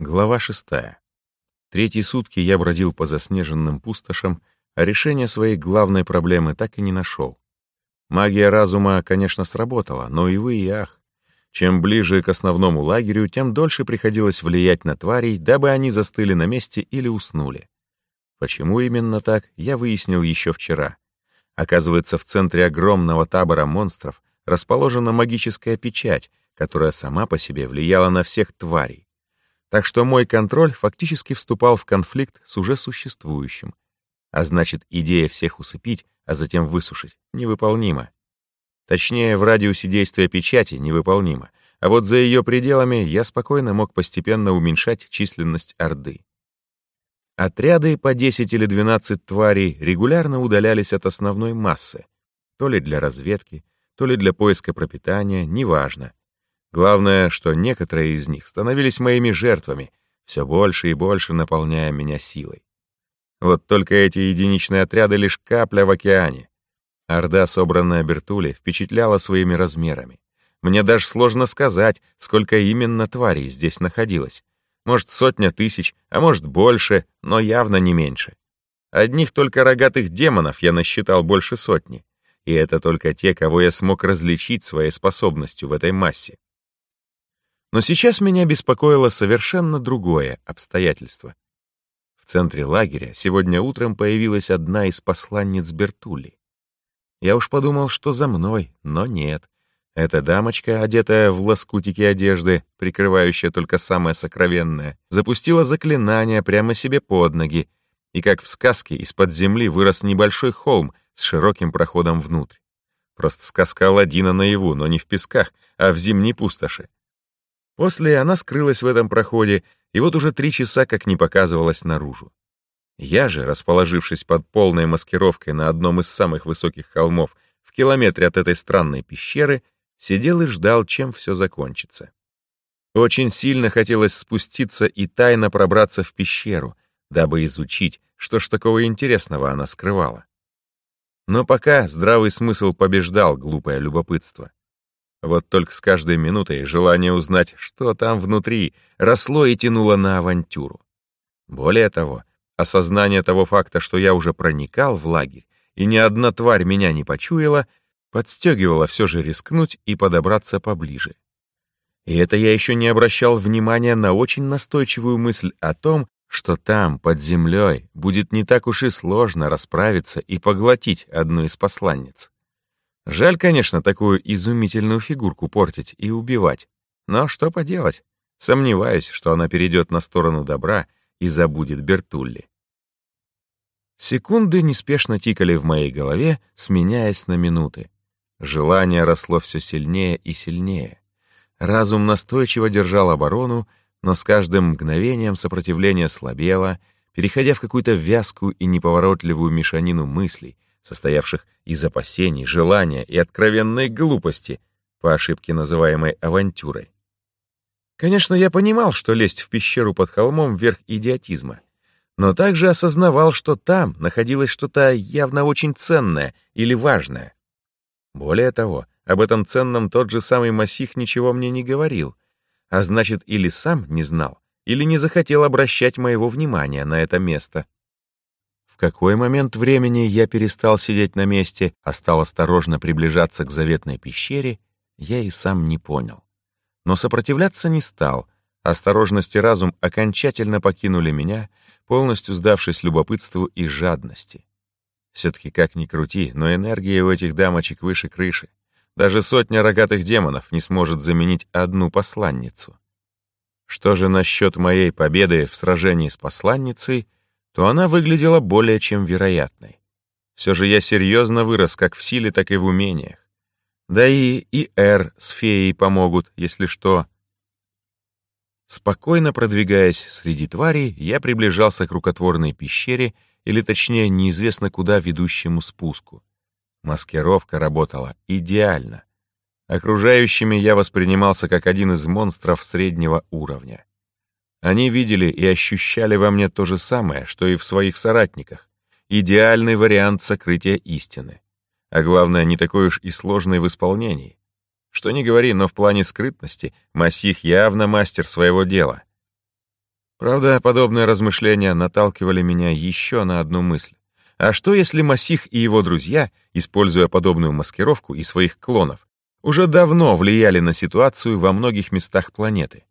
Глава шестая. Третьи сутки я бродил по заснеженным пустошам, а решения своей главной проблемы так и не нашел. Магия разума, конечно, сработала, но и вы, и ах. Чем ближе к основному лагерю, тем дольше приходилось влиять на тварей, дабы они застыли на месте или уснули. Почему именно так, я выяснил еще вчера. Оказывается, в центре огромного табора монстров расположена магическая печать, которая сама по себе влияла на всех тварей. Так что мой контроль фактически вступал в конфликт с уже существующим. А значит, идея всех усыпить, а затем высушить, невыполнима. Точнее, в радиусе действия печати невыполнима, а вот за ее пределами я спокойно мог постепенно уменьшать численность Орды. Отряды по 10 или 12 тварей регулярно удалялись от основной массы, то ли для разведки, то ли для поиска пропитания, неважно. Главное, что некоторые из них становились моими жертвами, все больше и больше наполняя меня силой. Вот только эти единичные отряды — лишь капля в океане. Орда, собранная Бертули, впечатляла своими размерами. Мне даже сложно сказать, сколько именно тварей здесь находилось. Может, сотня тысяч, а может, больше, но явно не меньше. Одних только рогатых демонов я насчитал больше сотни. И это только те, кого я смог различить своей способностью в этой массе. Но сейчас меня беспокоило совершенно другое обстоятельство. В центре лагеря сегодня утром появилась одна из посланниц Бертули. Я уж подумал, что за мной, но нет. Эта дамочка, одетая в лоскутики одежды, прикрывающая только самое сокровенное, запустила заклинание прямо себе под ноги, и как в сказке из-под земли вырос небольшой холм с широким проходом внутрь. Просто сказка Аладдина наяву, но не в песках, а в зимней пустоши. После она скрылась в этом проходе, и вот уже три часа как не показывалась наружу. Я же, расположившись под полной маскировкой на одном из самых высоких холмов в километре от этой странной пещеры, сидел и ждал, чем все закончится. Очень сильно хотелось спуститься и тайно пробраться в пещеру, дабы изучить, что ж такого интересного она скрывала. Но пока здравый смысл побеждал глупое любопытство. Вот только с каждой минутой желание узнать, что там внутри, росло и тянуло на авантюру. Более того, осознание того факта, что я уже проникал в лагерь, и ни одна тварь меня не почуяла, подстегивало все же рискнуть и подобраться поближе. И это я еще не обращал внимания на очень настойчивую мысль о том, что там, под землей, будет не так уж и сложно расправиться и поглотить одну из посланниц. Жаль, конечно, такую изумительную фигурку портить и убивать. Но что поделать? Сомневаюсь, что она перейдет на сторону добра и забудет Бертулли. Секунды неспешно тикали в моей голове, сменяясь на минуты. Желание росло все сильнее и сильнее. Разум настойчиво держал оборону, но с каждым мгновением сопротивление слабело, переходя в какую-то вязкую и неповоротливую мешанину мыслей, состоявших из опасений, желания и откровенной глупости, по ошибке называемой авантюрой. Конечно, я понимал, что лезть в пещеру под холмом — верх идиотизма, но также осознавал, что там находилось что-то явно очень ценное или важное. Более того, об этом ценном тот же самый Масих ничего мне не говорил, а значит, или сам не знал, или не захотел обращать моего внимания на это место какой момент времени я перестал сидеть на месте, а стал осторожно приближаться к заветной пещере, я и сам не понял. Но сопротивляться не стал. Осторожность и разум окончательно покинули меня, полностью сдавшись любопытству и жадности. Все-таки как ни крути, но энергия у этих дамочек выше крыши. Даже сотня рогатых демонов не сможет заменить одну посланницу. Что же насчет моей победы в сражении с посланницей — то она выглядела более чем вероятной. Все же я серьезно вырос как в силе, так и в умениях. Да и и Эр с феей помогут, если что. Спокойно продвигаясь среди тварей, я приближался к рукотворной пещере, или точнее неизвестно куда ведущему спуску. Маскировка работала идеально. Окружающими я воспринимался как один из монстров среднего уровня. Они видели и ощущали во мне то же самое, что и в своих соратниках. Идеальный вариант сокрытия истины. А главное, не такой уж и сложный в исполнении. Что ни говори, но в плане скрытности Масих явно мастер своего дела. Правда, подобные размышления наталкивали меня еще на одну мысль. А что, если Масих и его друзья, используя подобную маскировку и своих клонов, уже давно влияли на ситуацию во многих местах планеты?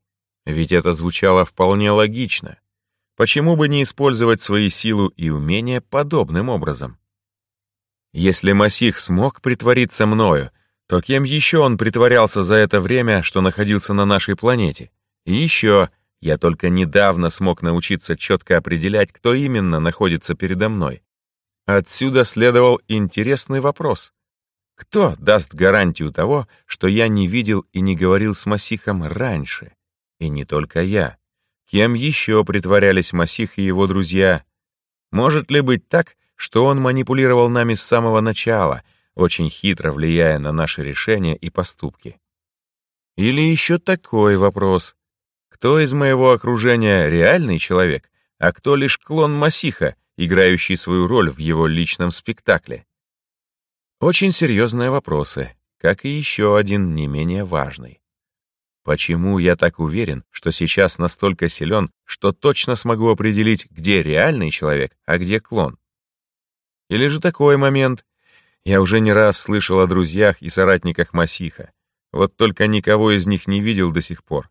Ведь это звучало вполне логично. Почему бы не использовать свои силы и умения подобным образом? Если Масих смог притвориться мною, то кем еще он притворялся за это время, что находился на нашей планете? И еще, я только недавно смог научиться четко определять, кто именно находится передо мной. Отсюда следовал интересный вопрос. Кто даст гарантию того, что я не видел и не говорил с Масихом раньше? И не только я. Кем еще притворялись Масих и его друзья? Может ли быть так, что он манипулировал нами с самого начала, очень хитро влияя на наши решения и поступки? Или еще такой вопрос. Кто из моего окружения реальный человек, а кто лишь клон Масиха, играющий свою роль в его личном спектакле? Очень серьезные вопросы, как и еще один не менее важный. Почему я так уверен, что сейчас настолько силен, что точно смогу определить, где реальный человек, а где клон? Или же такой момент? Я уже не раз слышал о друзьях и соратниках Масиха, вот только никого из них не видел до сих пор.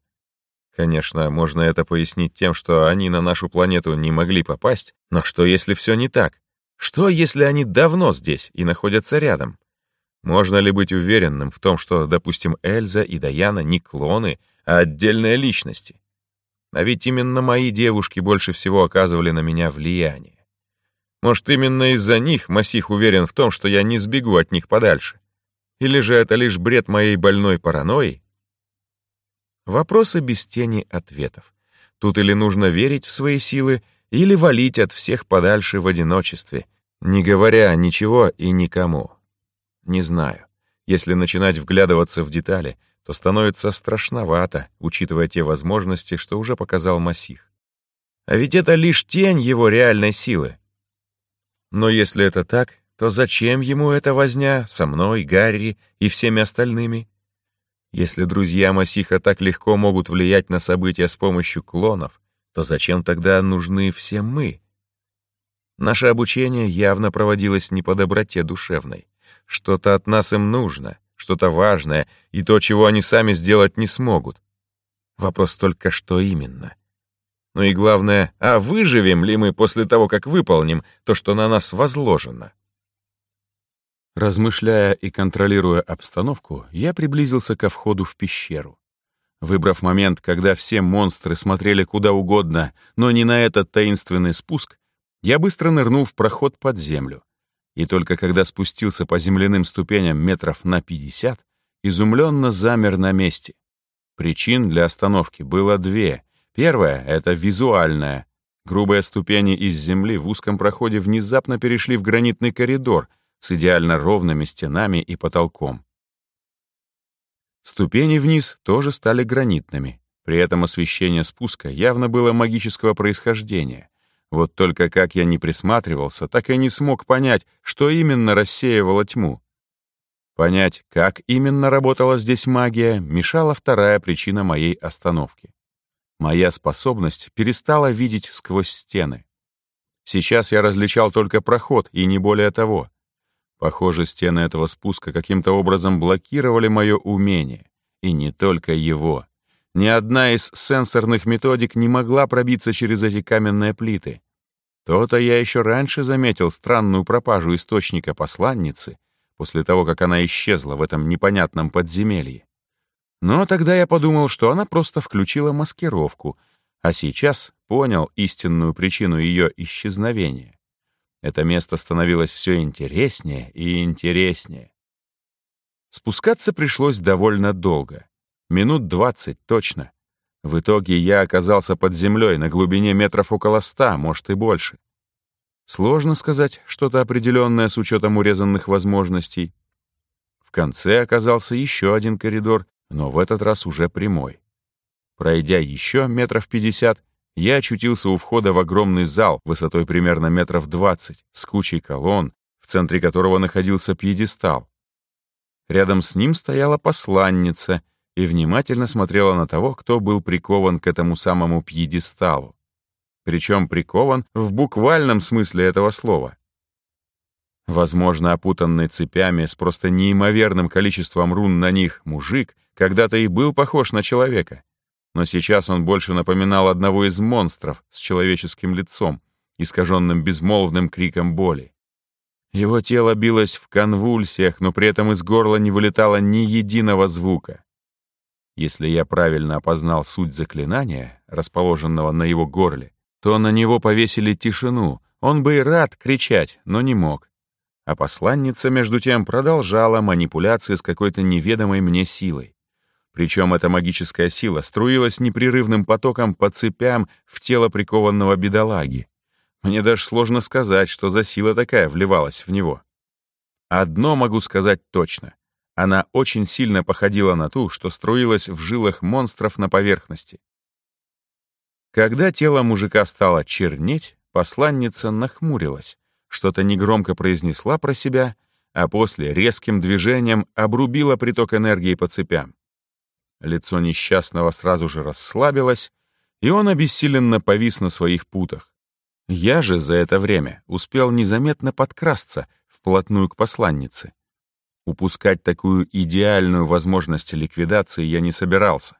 Конечно, можно это пояснить тем, что они на нашу планету не могли попасть, но что если все не так? Что если они давно здесь и находятся рядом? Можно ли быть уверенным в том, что, допустим, Эльза и Даяна не клоны, а отдельные личности? А ведь именно мои девушки больше всего оказывали на меня влияние. Может, именно из-за них Масих уверен в том, что я не сбегу от них подальше? Или же это лишь бред моей больной паранойи? Вопросы без тени ответов. Тут или нужно верить в свои силы, или валить от всех подальше в одиночестве, не говоря ничего и никому. Не знаю. Если начинать вглядываться в детали, то становится страшновато, учитывая те возможности, что уже показал Масих. А ведь это лишь тень его реальной силы. Но если это так, то зачем ему эта возня со мной, Гарри и всеми остальными? Если друзья Масиха так легко могут влиять на события с помощью клонов, то зачем тогда нужны все мы? Наше обучение явно проводилось не по доброте душевной. Что-то от нас им нужно, что-то важное, и то, чего они сами сделать не смогут. Вопрос только, что именно. Ну и главное, а выживем ли мы после того, как выполним то, что на нас возложено? Размышляя и контролируя обстановку, я приблизился ко входу в пещеру. Выбрав момент, когда все монстры смотрели куда угодно, но не на этот таинственный спуск, я быстро нырнул в проход под землю. И только когда спустился по земляным ступеням метров на 50, изумленно замер на месте. Причин для остановки было две. Первая — это визуальная. Грубые ступени из земли в узком проходе внезапно перешли в гранитный коридор, с идеально ровными стенами и потолком. Ступени вниз тоже стали гранитными, при этом освещение спуска явно было магического происхождения. Вот только как я не присматривался, так и не смог понять, что именно рассеивало тьму. Понять, как именно работала здесь магия, мешала вторая причина моей остановки. Моя способность перестала видеть сквозь стены. Сейчас я различал только проход, и не более того. Похоже, стены этого спуска каким-то образом блокировали мое умение. И не только его. Ни одна из сенсорных методик не могла пробиться через эти каменные плиты. То-то я еще раньше заметил странную пропажу источника посланницы, после того, как она исчезла в этом непонятном подземелье. Но тогда я подумал, что она просто включила маскировку, а сейчас понял истинную причину ее исчезновения. Это место становилось все интереснее и интереснее. Спускаться пришлось довольно долго. Минут двадцать точно. В итоге я оказался под землей на глубине метров около ста, может и больше. Сложно сказать что-то определенное с учетом урезанных возможностей. В конце оказался еще один коридор, но в этот раз уже прямой. Пройдя еще метров пятьдесят, я очутился у входа в огромный зал высотой примерно метров двадцать, с кучей колонн, в центре которого находился пьедестал. Рядом с ним стояла посланница и внимательно смотрела на того, кто был прикован к этому самому пьедесталу. причем прикован в буквальном смысле этого слова. Возможно, опутанный цепями с просто неимоверным количеством рун на них мужик когда-то и был похож на человека, но сейчас он больше напоминал одного из монстров с человеческим лицом, искаженным безмолвным криком боли. Его тело билось в конвульсиях, но при этом из горла не вылетало ни единого звука. Если я правильно опознал суть заклинания, расположенного на его горле, то на него повесили тишину, он бы и рад кричать, но не мог. А посланница, между тем, продолжала манипуляции с какой-то неведомой мне силой. Причем эта магическая сила струилась непрерывным потоком по цепям в тело прикованного бедолаги. Мне даже сложно сказать, что за сила такая вливалась в него. Одно могу сказать точно. Она очень сильно походила на ту, что струилась в жилах монстров на поверхности. Когда тело мужика стало чернеть, посланница нахмурилась, что-то негромко произнесла про себя, а после резким движением обрубила приток энергии по цепям. Лицо несчастного сразу же расслабилось, и он обессиленно повис на своих путах. Я же за это время успел незаметно подкрасться вплотную к посланнице. Упускать такую идеальную возможность ликвидации я не собирался.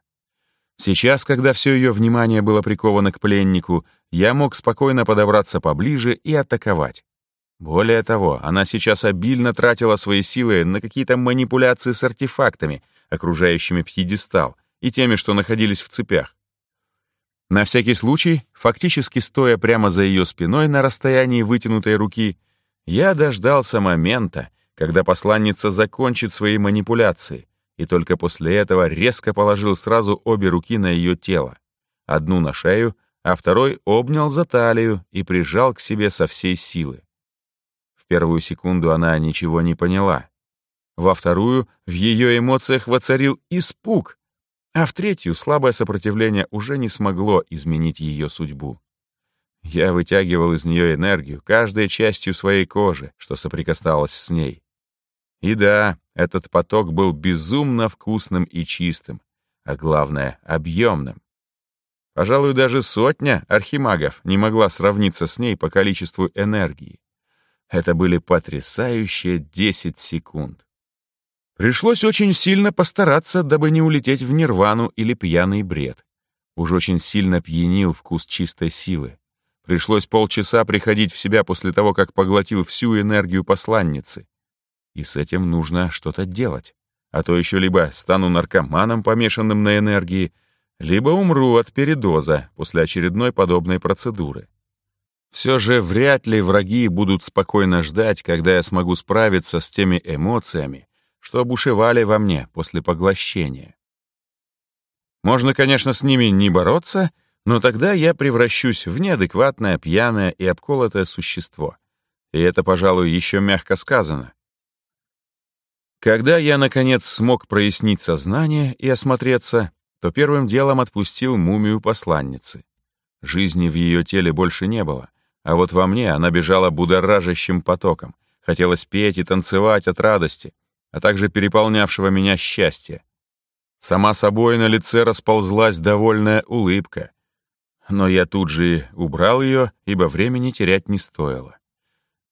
Сейчас, когда все ее внимание было приковано к пленнику, я мог спокойно подобраться поближе и атаковать. Более того, она сейчас обильно тратила свои силы на какие-то манипуляции с артефактами, окружающими пьедестал, и теми, что находились в цепях. На всякий случай, фактически стоя прямо за ее спиной на расстоянии вытянутой руки, я дождался момента, когда посланница закончит свои манипуляции, и только после этого резко положил сразу обе руки на ее тело, одну на шею, а второй обнял за талию и прижал к себе со всей силы первую секунду она ничего не поняла. Во вторую в ее эмоциях воцарил испуг, а в третью слабое сопротивление уже не смогло изменить ее судьбу. Я вытягивал из нее энергию каждой частью своей кожи, что соприкасалось с ней. И да, этот поток был безумно вкусным и чистым, а главное — объемным. Пожалуй, даже сотня архимагов не могла сравниться с ней по количеству энергии. Это были потрясающие 10 секунд. Пришлось очень сильно постараться, дабы не улететь в нирвану или пьяный бред. Уж очень сильно пьянил вкус чистой силы. Пришлось полчаса приходить в себя после того, как поглотил всю энергию посланницы. И с этим нужно что-то делать. А то еще либо стану наркоманом, помешанным на энергии, либо умру от передоза после очередной подобной процедуры. Все же вряд ли враги будут спокойно ждать, когда я смогу справиться с теми эмоциями, что обушевали во мне после поглощения. Можно, конечно, с ними не бороться, но тогда я превращусь в неадекватное, пьяное и обколотое существо. И это, пожалуй, еще мягко сказано. Когда я, наконец, смог прояснить сознание и осмотреться, то первым делом отпустил мумию посланницы. Жизни в ее теле больше не было, а вот во мне она бежала будоражащим потоком. Хотелось петь и танцевать от радости, а также переполнявшего меня счастья. Сама собой на лице расползлась довольная улыбка. Но я тут же убрал ее, ибо времени терять не стоило.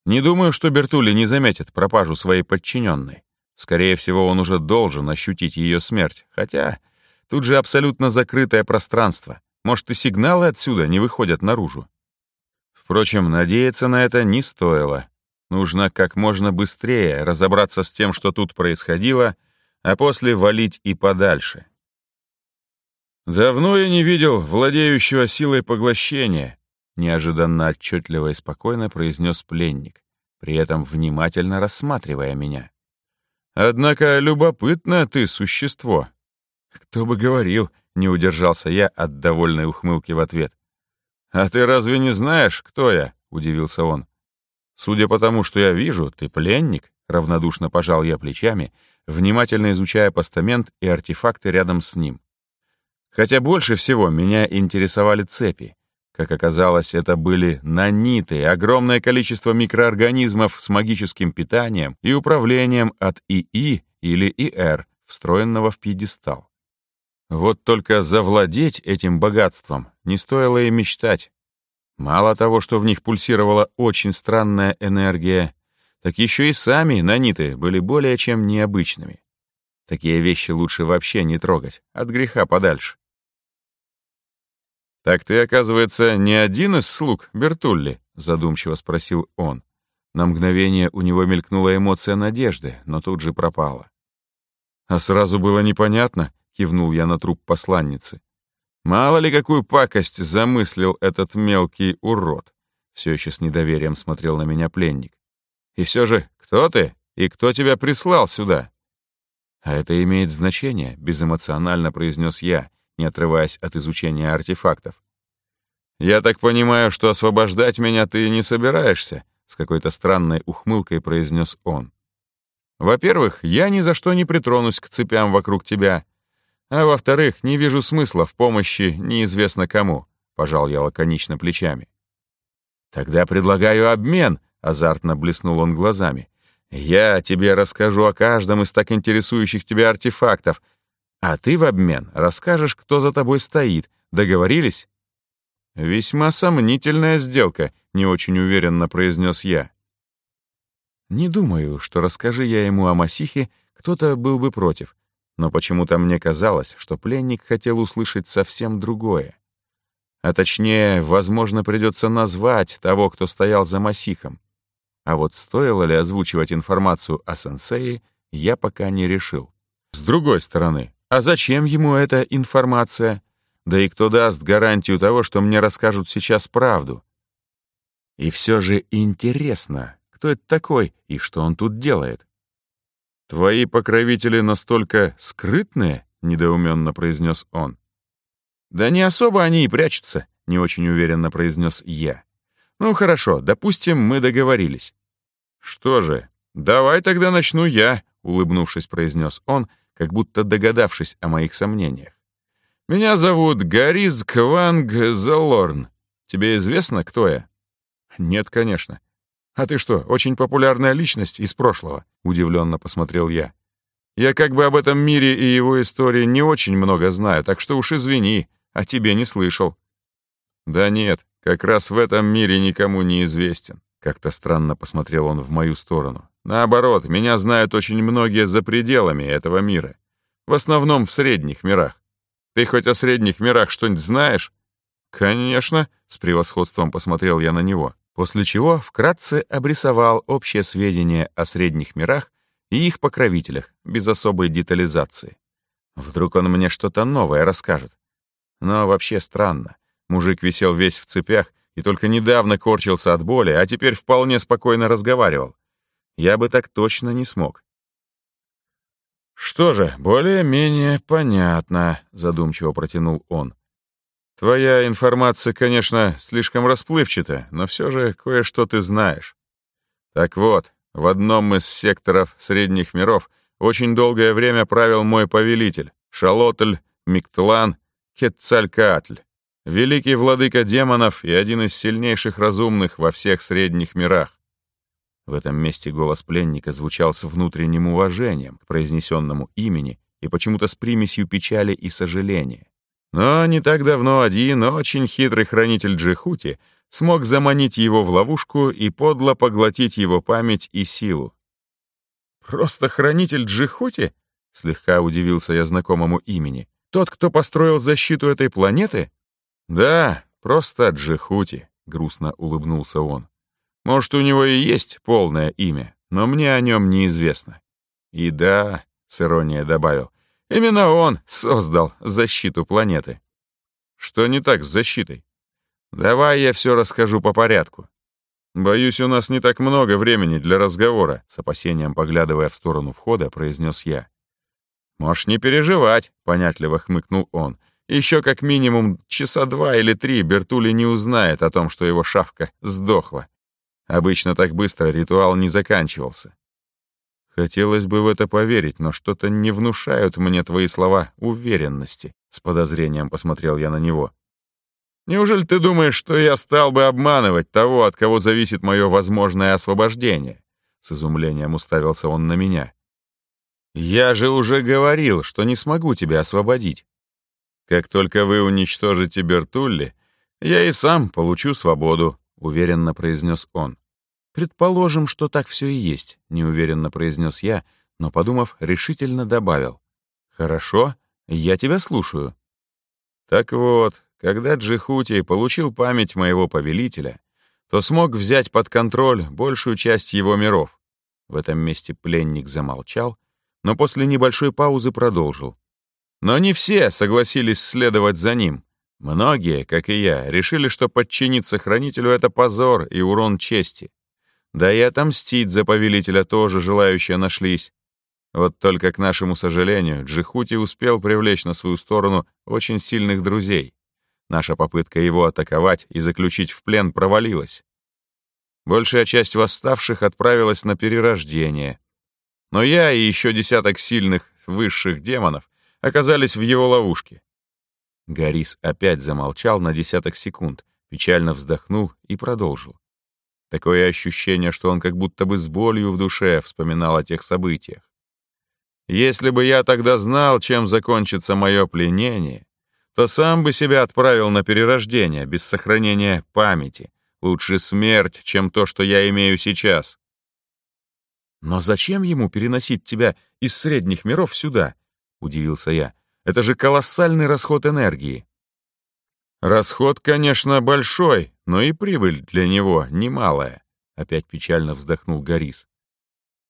Не думаю, что Бертули не заметит пропажу своей подчиненной. Скорее всего, он уже должен ощутить ее смерть, хотя тут же абсолютно закрытое пространство. Может, и сигналы отсюда не выходят наружу. Впрочем, надеяться на это не стоило. Нужно как можно быстрее разобраться с тем, что тут происходило, а после валить и подальше. «Давно я не видел владеющего силой поглощения», неожиданно отчетливо и спокойно произнес пленник, при этом внимательно рассматривая меня. «Однако любопытное ты существо». «Кто бы говорил», — не удержался я от довольной ухмылки в ответ. «А ты разве не знаешь, кто я?» — удивился он. «Судя по тому, что я вижу, ты пленник», — равнодушно пожал я плечами, внимательно изучая постамент и артефакты рядом с ним. Хотя больше всего меня интересовали цепи. Как оказалось, это были наниты, огромное количество микроорганизмов с магическим питанием и управлением от ИИ или ИР, встроенного в пьедестал. Вот только завладеть этим богатством не стоило и мечтать. Мало того, что в них пульсировала очень странная энергия, так еще и сами наниты были более чем необычными. Такие вещи лучше вообще не трогать, от греха подальше. «Так ты, оказывается, не один из слуг Бертулли?» — задумчиво спросил он. На мгновение у него мелькнула эмоция надежды, но тут же пропала. «А сразу было непонятно», — кивнул я на труп посланницы. «Мало ли какую пакость замыслил этот мелкий урод», — все еще с недоверием смотрел на меня пленник. «И все же, кто ты и кто тебя прислал сюда?» «А это имеет значение», — безэмоционально произнес я, не отрываясь от изучения артефактов. «Я так понимаю, что освобождать меня ты не собираешься», — с какой-то странной ухмылкой произнес он. «Во-первых, я ни за что не притронусь к цепям вокруг тебя, а во-вторых, не вижу смысла в помощи неизвестно кому», — пожал я лаконично плечами. «Тогда предлагаю обмен», — азартно блеснул он глазами. Я тебе расскажу о каждом из так интересующих тебя артефактов, а ты в обмен расскажешь, кто за тобой стоит. Договорились?» «Весьма сомнительная сделка», — не очень уверенно произнес я. Не думаю, что расскажи я ему о Масихе, кто-то был бы против, но почему-то мне казалось, что пленник хотел услышать совсем другое. А точнее, возможно, придется назвать того, кто стоял за Масихом. А вот стоило ли озвучивать информацию о сенсее, я пока не решил. С другой стороны, а зачем ему эта информация? Да и кто даст гарантию того, что мне расскажут сейчас правду? И все же интересно, кто это такой и что он тут делает? «Твои покровители настолько скрытные?» — недоуменно произнес он. «Да не особо они и прячутся», — не очень уверенно произнес я. «Ну хорошо, допустим, мы договорились. «Что же, давай тогда начну я», — улыбнувшись, произнес он, как будто догадавшись о моих сомнениях. «Меня зовут Гариз Кванг Залорн. Тебе известно, кто я?» «Нет, конечно». «А ты что, очень популярная личность из прошлого?» — удивленно посмотрел я. «Я как бы об этом мире и его истории не очень много знаю, так что уж извини, о тебе не слышал». «Да нет, как раз в этом мире никому не известен. Как-то странно посмотрел он в мою сторону. Наоборот, меня знают очень многие за пределами этого мира. В основном в средних мирах. Ты хоть о средних мирах что-нибудь знаешь? Конечно, с превосходством посмотрел я на него. После чего вкратце обрисовал общее сведения о средних мирах и их покровителях, без особой детализации. Вдруг он мне что-то новое расскажет. Но вообще странно. Мужик висел весь в цепях и только недавно корчился от боли, а теперь вполне спокойно разговаривал. Я бы так точно не смог. «Что же, более-менее понятно», — задумчиво протянул он. «Твоя информация, конечно, слишком расплывчата, но все же кое-что ты знаешь. Так вот, в одном из секторов средних миров очень долгое время правил мой повелитель, Шалотль Миктлан Кетцалькаатль. Великий владыка демонов и один из сильнейших разумных во всех средних мирах. В этом месте голос пленника звучал с внутренним уважением к произнесенному имени и почему-то с примесью печали и сожаления. Но не так давно один очень хитрый хранитель Джихути смог заманить его в ловушку и подло поглотить его память и силу. «Просто хранитель Джихути?» — слегка удивился я знакомому имени. «Тот, кто построил защиту этой планеты?» «Да, просто Джихути», — грустно улыбнулся он. «Может, у него и есть полное имя, но мне о нем неизвестно». «И да», — с иронией добавил, — «именно он создал защиту планеты». «Что не так с защитой?» «Давай я все расскажу по порядку». «Боюсь, у нас не так много времени для разговора», — с опасением поглядывая в сторону входа, произнес я. «Можешь не переживать», — понятливо хмыкнул он. Еще как минимум часа два или три Бертули не узнает о том, что его шавка сдохла. Обычно так быстро ритуал не заканчивался. Хотелось бы в это поверить, но что-то не внушают мне твои слова уверенности. С подозрением посмотрел я на него. Неужели ты думаешь, что я стал бы обманывать того, от кого зависит мое возможное освобождение? С изумлением уставился он на меня. Я же уже говорил, что не смогу тебя освободить. Как только вы уничтожите Бертулли, я и сам получу свободу», — уверенно произнес он. «Предположим, что так все и есть», — неуверенно произнес я, но, подумав, решительно добавил. «Хорошо, я тебя слушаю». Так вот, когда Джихути получил память моего повелителя, то смог взять под контроль большую часть его миров. В этом месте пленник замолчал, но после небольшой паузы продолжил. Но не все согласились следовать за ним. Многие, как и я, решили, что подчиниться хранителю — это позор и урон чести. Да и отомстить за повелителя тоже желающие нашлись. Вот только, к нашему сожалению, Джихути успел привлечь на свою сторону очень сильных друзей. Наша попытка его атаковать и заключить в плен провалилась. Большая часть восставших отправилась на перерождение. Но я и еще десяток сильных высших демонов оказались в его ловушке. Гарис опять замолчал на десяток секунд, печально вздохнул и продолжил. Такое ощущение, что он как будто бы с болью в душе вспоминал о тех событиях. Если бы я тогда знал, чем закончится мое пленение, то сам бы себя отправил на перерождение без сохранения памяти. Лучше смерть, чем то, что я имею сейчас. «Но зачем ему переносить тебя из средних миров сюда?» — удивился я. «Это же колоссальный расход энергии». «Расход, конечно, большой, но и прибыль для него немалая», — опять печально вздохнул Горис.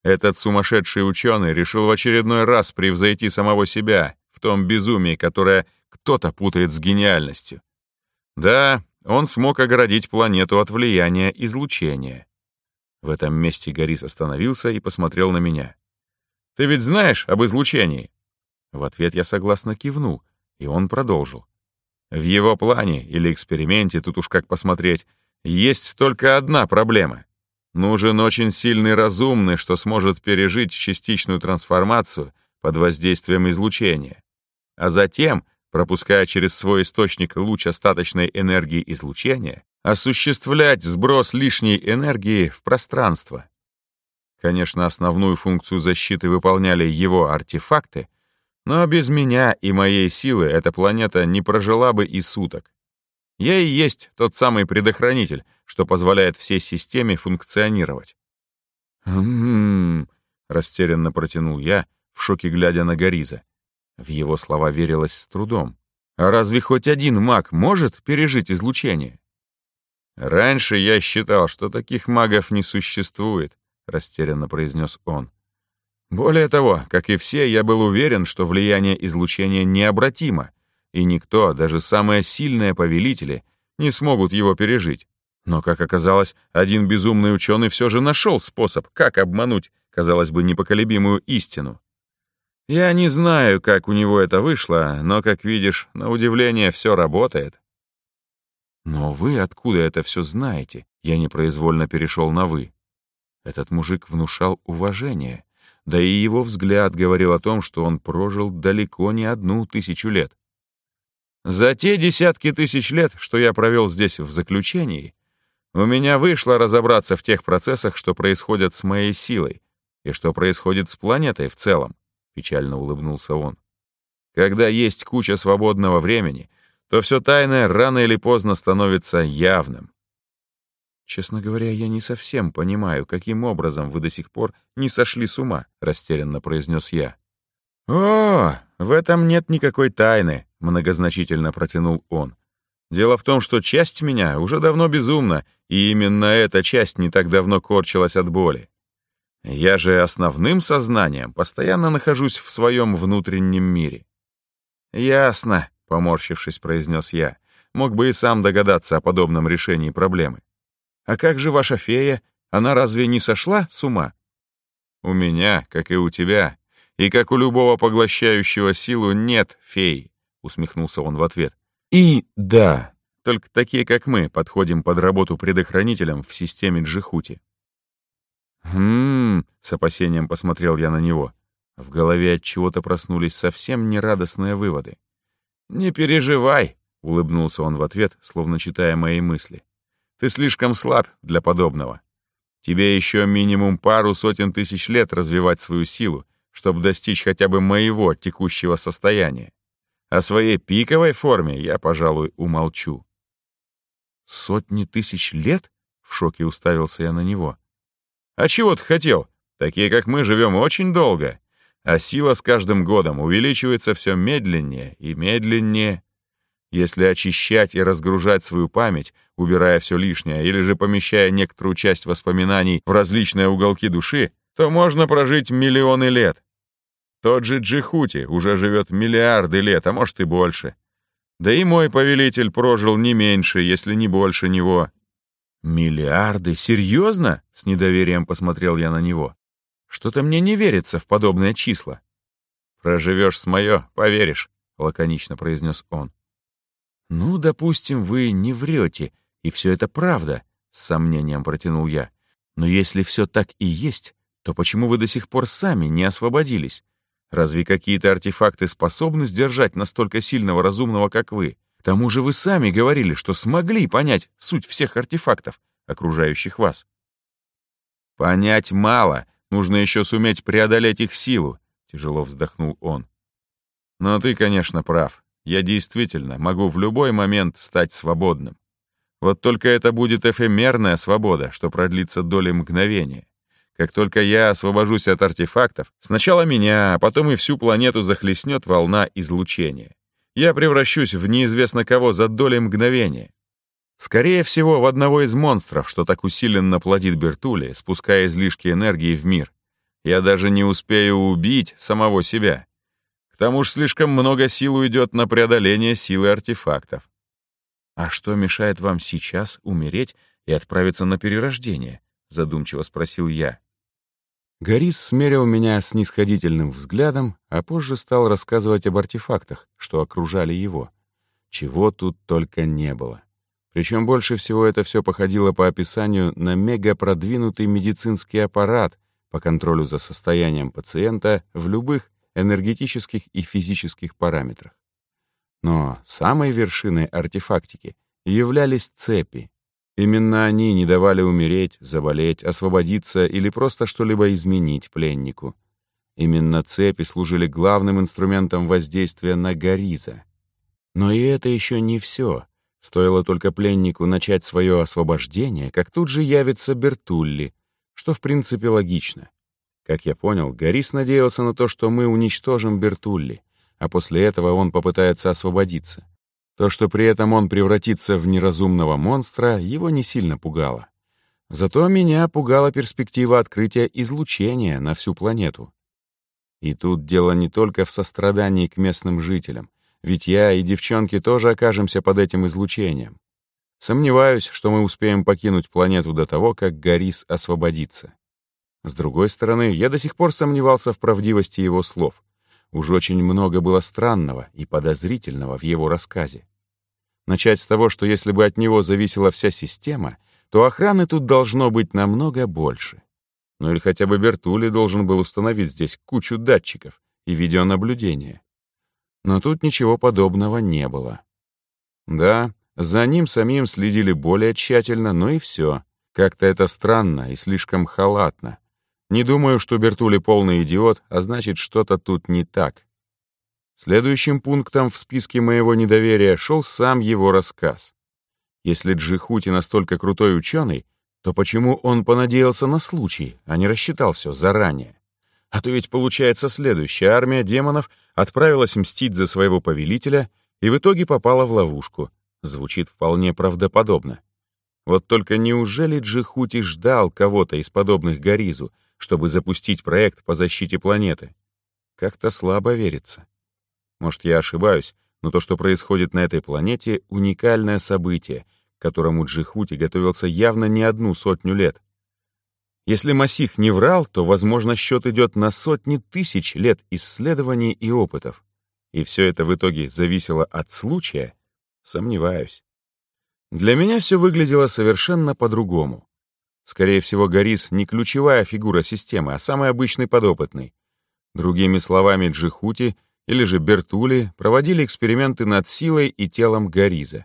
Этот сумасшедший ученый решил в очередной раз превзойти самого себя в том безумии, которое кто-то путает с гениальностью. Да, он смог оградить планету от влияния излучения. В этом месте Горис остановился и посмотрел на меня. «Ты ведь знаешь об излучении?» В ответ я согласно кивнул, и он продолжил. В его плане или эксперименте, тут уж как посмотреть, есть только одна проблема. Нужен очень сильный разумный, что сможет пережить частичную трансформацию под воздействием излучения. А затем, пропуская через свой источник луч остаточной энергии излучения, осуществлять сброс лишней энергии в пространство. Конечно, основную функцию защиты выполняли его артефакты, но без меня и моей силы эта планета не прожила бы и суток. Я и есть тот самый предохранитель, что позволяет всей системе функционировать. «Хм...» — растерянно протянул я, в шоке глядя на Гориза. В его слова верилось с трудом. «А разве хоть один маг может пережить излучение?» «Раньше я считал, что таких магов не существует», — растерянно произнес он. Более того, как и все, я был уверен, что влияние излучения необратимо, и никто, даже самые сильные повелители, не смогут его пережить. Но, как оказалось, один безумный ученый все же нашел способ, как обмануть, казалось бы, непоколебимую истину. Я не знаю, как у него это вышло, но, как видишь, на удивление все работает. Но вы откуда это все знаете? Я непроизвольно перешел на «вы». Этот мужик внушал уважение. Да и его взгляд говорил о том, что он прожил далеко не одну тысячу лет. За те десятки тысяч лет, что я провел здесь в заключении, у меня вышло разобраться в тех процессах, что происходят с моей силой и что происходит с планетой в целом, печально улыбнулся он. Когда есть куча свободного времени, то все тайное рано или поздно становится явным. «Честно говоря, я не совсем понимаю, каким образом вы до сих пор не сошли с ума», — растерянно произнес я. «О, в этом нет никакой тайны», — многозначительно протянул он. «Дело в том, что часть меня уже давно безумна, и именно эта часть не так давно корчилась от боли. Я же основным сознанием постоянно нахожусь в своем внутреннем мире». «Ясно», — поморщившись, произнес я. «Мог бы и сам догадаться о подобном решении проблемы. А как же ваша фея? Она разве не сошла с ума? У меня, как и у тебя, и как у любого поглощающего силу, нет феи, усмехнулся он в ответ. И да, только такие, как мы, подходим под работу предохранителем в системе Джихути. Хм, с опасением посмотрел я на него. В голове от чего-то проснулись совсем нерадостные выводы. Не переживай, улыбнулся он в ответ, словно читая мои мысли. Ты слишком слаб для подобного. Тебе еще минимум пару сотен тысяч лет развивать свою силу, чтобы достичь хотя бы моего текущего состояния. О своей пиковой форме я, пожалуй, умолчу. Сотни тысяч лет? В шоке уставился я на него. А чего ты хотел? Такие, как мы, живем очень долго. А сила с каждым годом увеличивается все медленнее и медленнее. Если очищать и разгружать свою память, убирая все лишнее, или же помещая некоторую часть воспоминаний в различные уголки души, то можно прожить миллионы лет. Тот же Джихути уже живет миллиарды лет, а может и больше. Да и мой повелитель прожил не меньше, если не больше него. «Миллиарды? Серьезно?» — с недоверием посмотрел я на него. «Что-то мне не верится в подобные числа». «Проживешь с мое, поверишь», — лаконично произнес он. «Ну, допустим, вы не врете, и все это правда», — с сомнением протянул я. «Но если все так и есть, то почему вы до сих пор сами не освободились? Разве какие-то артефакты способны сдержать настолько сильного разумного, как вы? К тому же вы сами говорили, что смогли понять суть всех артефактов, окружающих вас». «Понять мало, нужно еще суметь преодолеть их силу», — тяжело вздохнул он. «Но ты, конечно, прав. Я действительно могу в любой момент стать свободным. Вот только это будет эфемерная свобода, что продлится доли мгновения. Как только я освобожусь от артефактов, сначала меня, а потом и всю планету захлестнет волна излучения. Я превращусь в неизвестно кого за доли мгновения. Скорее всего, в одного из монстров, что так усиленно плодит Бертули, спуская излишки энергии в мир. Я даже не успею убить самого себя. К тому же слишком много сил уйдет на преодоление силы артефактов. «А что мешает вам сейчас умереть и отправиться на перерождение?» — задумчиво спросил я. Горис смерил меня снисходительным взглядом, а позже стал рассказывать об артефактах, что окружали его. Чего тут только не было. Причем больше всего это все походило по описанию на мегапродвинутый медицинский аппарат по контролю за состоянием пациента в любых энергетических и физических параметрах. Но самой вершиной артефактики являлись цепи, Именно они не давали умереть, заболеть, освободиться или просто что-либо изменить пленнику. Именно цепи служили главным инструментом воздействия на Гориза. Но и это еще не все. Стоило только пленнику начать свое освобождение, как тут же явится Бертулли, что в принципе логично. Как я понял, Горис надеялся на то, что мы уничтожим Бертулли, а после этого он попытается освободиться. То, что при этом он превратится в неразумного монстра, его не сильно пугало. Зато меня пугала перспектива открытия излучения на всю планету. И тут дело не только в сострадании к местным жителям, ведь я и девчонки тоже окажемся под этим излучением. Сомневаюсь, что мы успеем покинуть планету до того, как Горис освободится. С другой стороны, я до сих пор сомневался в правдивости его слов. Уж очень много было странного и подозрительного в его рассказе. Начать с того, что если бы от него зависела вся система, то охраны тут должно быть намного больше. Ну или хотя бы Бертули должен был установить здесь кучу датчиков и видеонаблюдения. Но тут ничего подобного не было. Да, за ним самим следили более тщательно, но и все. Как-то это странно и слишком халатно. Не думаю, что Бертули полный идиот, а значит, что-то тут не так. Следующим пунктом в списке моего недоверия шел сам его рассказ. Если Джихути настолько крутой ученый, то почему он понадеялся на случай, а не рассчитал все заранее? А то ведь получается следующая армия демонов отправилась мстить за своего повелителя и в итоге попала в ловушку. Звучит вполне правдоподобно. Вот только неужели Джихути ждал кого-то из подобных Горизу, чтобы запустить проект по защите планеты. Как-то слабо верится. Может, я ошибаюсь, но то, что происходит на этой планете, — уникальное событие, к которому Джихути готовился явно не одну сотню лет. Если Масих не врал, то, возможно, счет идет на сотни тысяч лет исследований и опытов. И все это в итоге зависело от случая? Сомневаюсь. Для меня все выглядело совершенно по-другому. Скорее всего, Горис не ключевая фигура системы, а самый обычный подопытный. Другими словами, Джихути или же Бертули проводили эксперименты над силой и телом Гориза.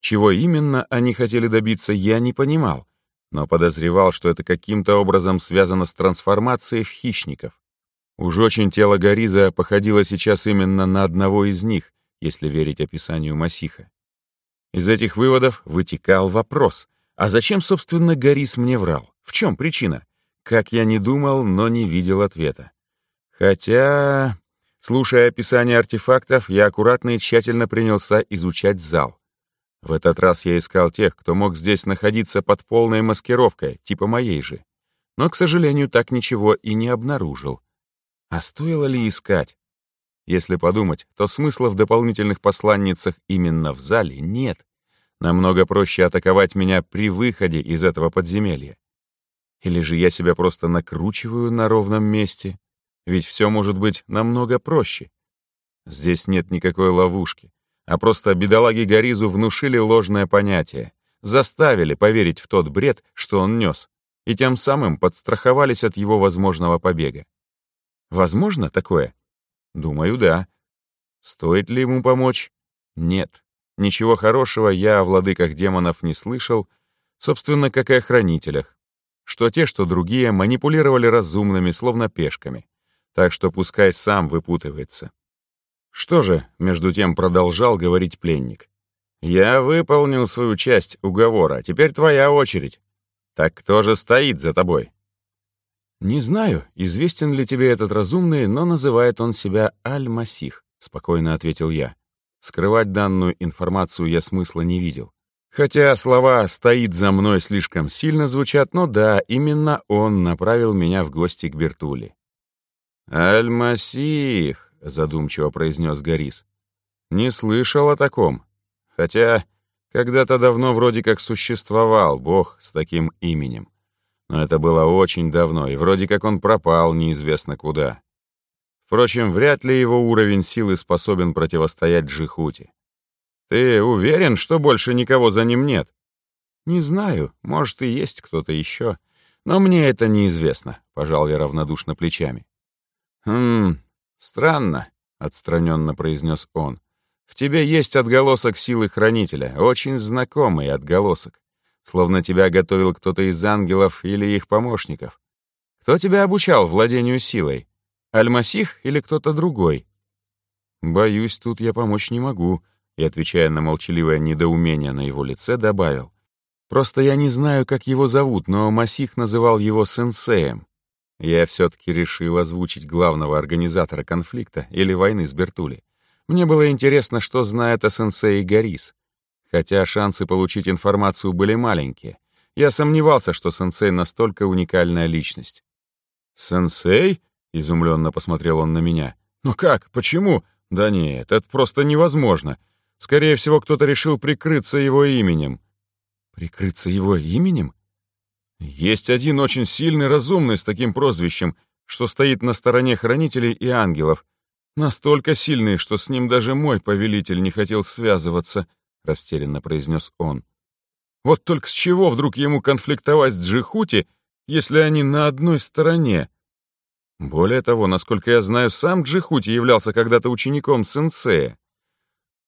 Чего именно они хотели добиться, я не понимал, но подозревал, что это каким-то образом связано с трансформацией в хищников. Уж очень тело Гориза походило сейчас именно на одного из них, если верить описанию Масиха. Из этих выводов вытекал вопрос. А зачем, собственно, Горис мне врал? В чем причина? Как я не думал, но не видел ответа. Хотя, слушая описание артефактов, я аккуратно и тщательно принялся изучать зал. В этот раз я искал тех, кто мог здесь находиться под полной маскировкой, типа моей же. Но, к сожалению, так ничего и не обнаружил. А стоило ли искать? Если подумать, то смысла в дополнительных посланницах именно в зале нет. Намного проще атаковать меня при выходе из этого подземелья. Или же я себя просто накручиваю на ровном месте? Ведь все может быть намного проще. Здесь нет никакой ловушки, а просто бедолаги Горизу внушили ложное понятие, заставили поверить в тот бред, что он нес, и тем самым подстраховались от его возможного побега. Возможно такое? Думаю, да. Стоит ли ему помочь? Нет. Ничего хорошего я о владыках демонов не слышал, собственно, как и о хранителях. Что те, что другие манипулировали разумными, словно пешками. Так что пускай сам выпутывается. Что же, между тем продолжал говорить пленник. «Я выполнил свою часть уговора, теперь твоя очередь. Так кто же стоит за тобой?» «Не знаю, известен ли тебе этот разумный, но называет он себя Аль-Масих», — спокойно ответил я. Скрывать данную информацию я смысла не видел. Хотя слова «стоит за мной» слишком сильно звучат, но да, именно он направил меня в гости к Бертуле. «Аль-Масих», — задумчиво произнес Горис. «Не слышал о таком. Хотя когда-то давно вроде как существовал бог с таким именем. Но это было очень давно, и вроде как он пропал неизвестно куда. Впрочем, вряд ли его уровень силы способен противостоять Джихути. Ты уверен, что больше никого за ним нет? Не знаю, может и есть кто-то еще, но мне это неизвестно, пожал я равнодушно плечами. Хм, странно, отстраненно произнес он. В тебе есть отголосок силы хранителя, очень знакомый отголосок словно тебя готовил кто-то из ангелов или их помощников. Кто тебя обучал владению силой? Альмасих или кто-то другой? Боюсь, тут я помочь не могу, и, отвечая на молчаливое недоумение на его лице, добавил. Просто я не знаю, как его зовут, но Масих называл его сенсеем. Я все-таки решил озвучить главного организатора конфликта или войны с Бертули. Мне было интересно, что знает о сенсее Гарис. Хотя шансы получить информацию были маленькие. Я сомневался, что сенсей настолько уникальная личность. «Сенсей?» — изумленно посмотрел он на меня. «Ну как? Почему? Да нет, это просто невозможно. Скорее всего, кто-то решил прикрыться его именем». «Прикрыться его именем?» «Есть один очень сильный разумный с таким прозвищем, что стоит на стороне хранителей и ангелов. Настолько сильный, что с ним даже мой повелитель не хотел связываться», — растерянно произнес он. «Вот только с чего вдруг ему конфликтовать с Джихути, если они на одной стороне?» Более того, насколько я знаю, сам Джихути являлся когда-то учеником сенсея.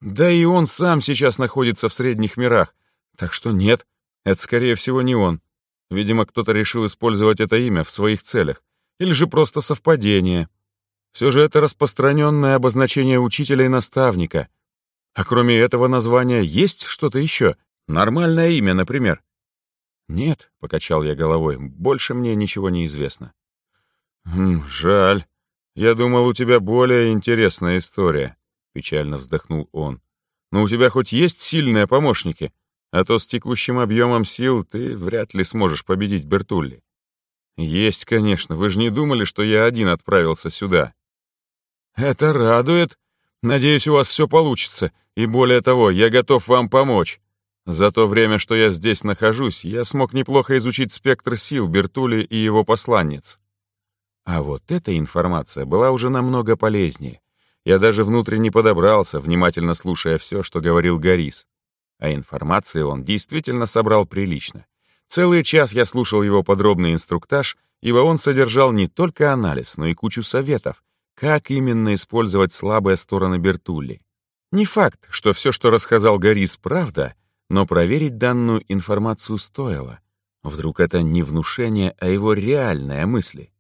Да и он сам сейчас находится в средних мирах, так что нет, это скорее всего не он. Видимо, кто-то решил использовать это имя в своих целях, или же просто совпадение. Все же это распространенное обозначение учителя и наставника — а кроме этого названия есть что-то еще? Нормальное имя, например?» «Нет», — покачал я головой, — «больше мне ничего не известно». «Хм, жаль. Я думал, у тебя более интересная история», — печально вздохнул он. «Но у тебя хоть есть сильные помощники, а то с текущим объемом сил ты вряд ли сможешь победить Бертулли». «Есть, конечно. Вы же не думали, что я один отправился сюда?» «Это радует», Надеюсь, у вас все получится, и более того, я готов вам помочь. За то время, что я здесь нахожусь, я смог неплохо изучить спектр сил Бертули и его посланниц. А вот эта информация была уже намного полезнее. Я даже внутренне подобрался, внимательно слушая все, что говорил Горис. А информации он действительно собрал прилично. Целый час я слушал его подробный инструктаж, ибо он содержал не только анализ, но и кучу советов, как именно использовать слабые стороны Бертулли. Не факт, что все, что рассказал Горис, правда, но проверить данную информацию стоило. Вдруг это не внушение, а его реальные мысли.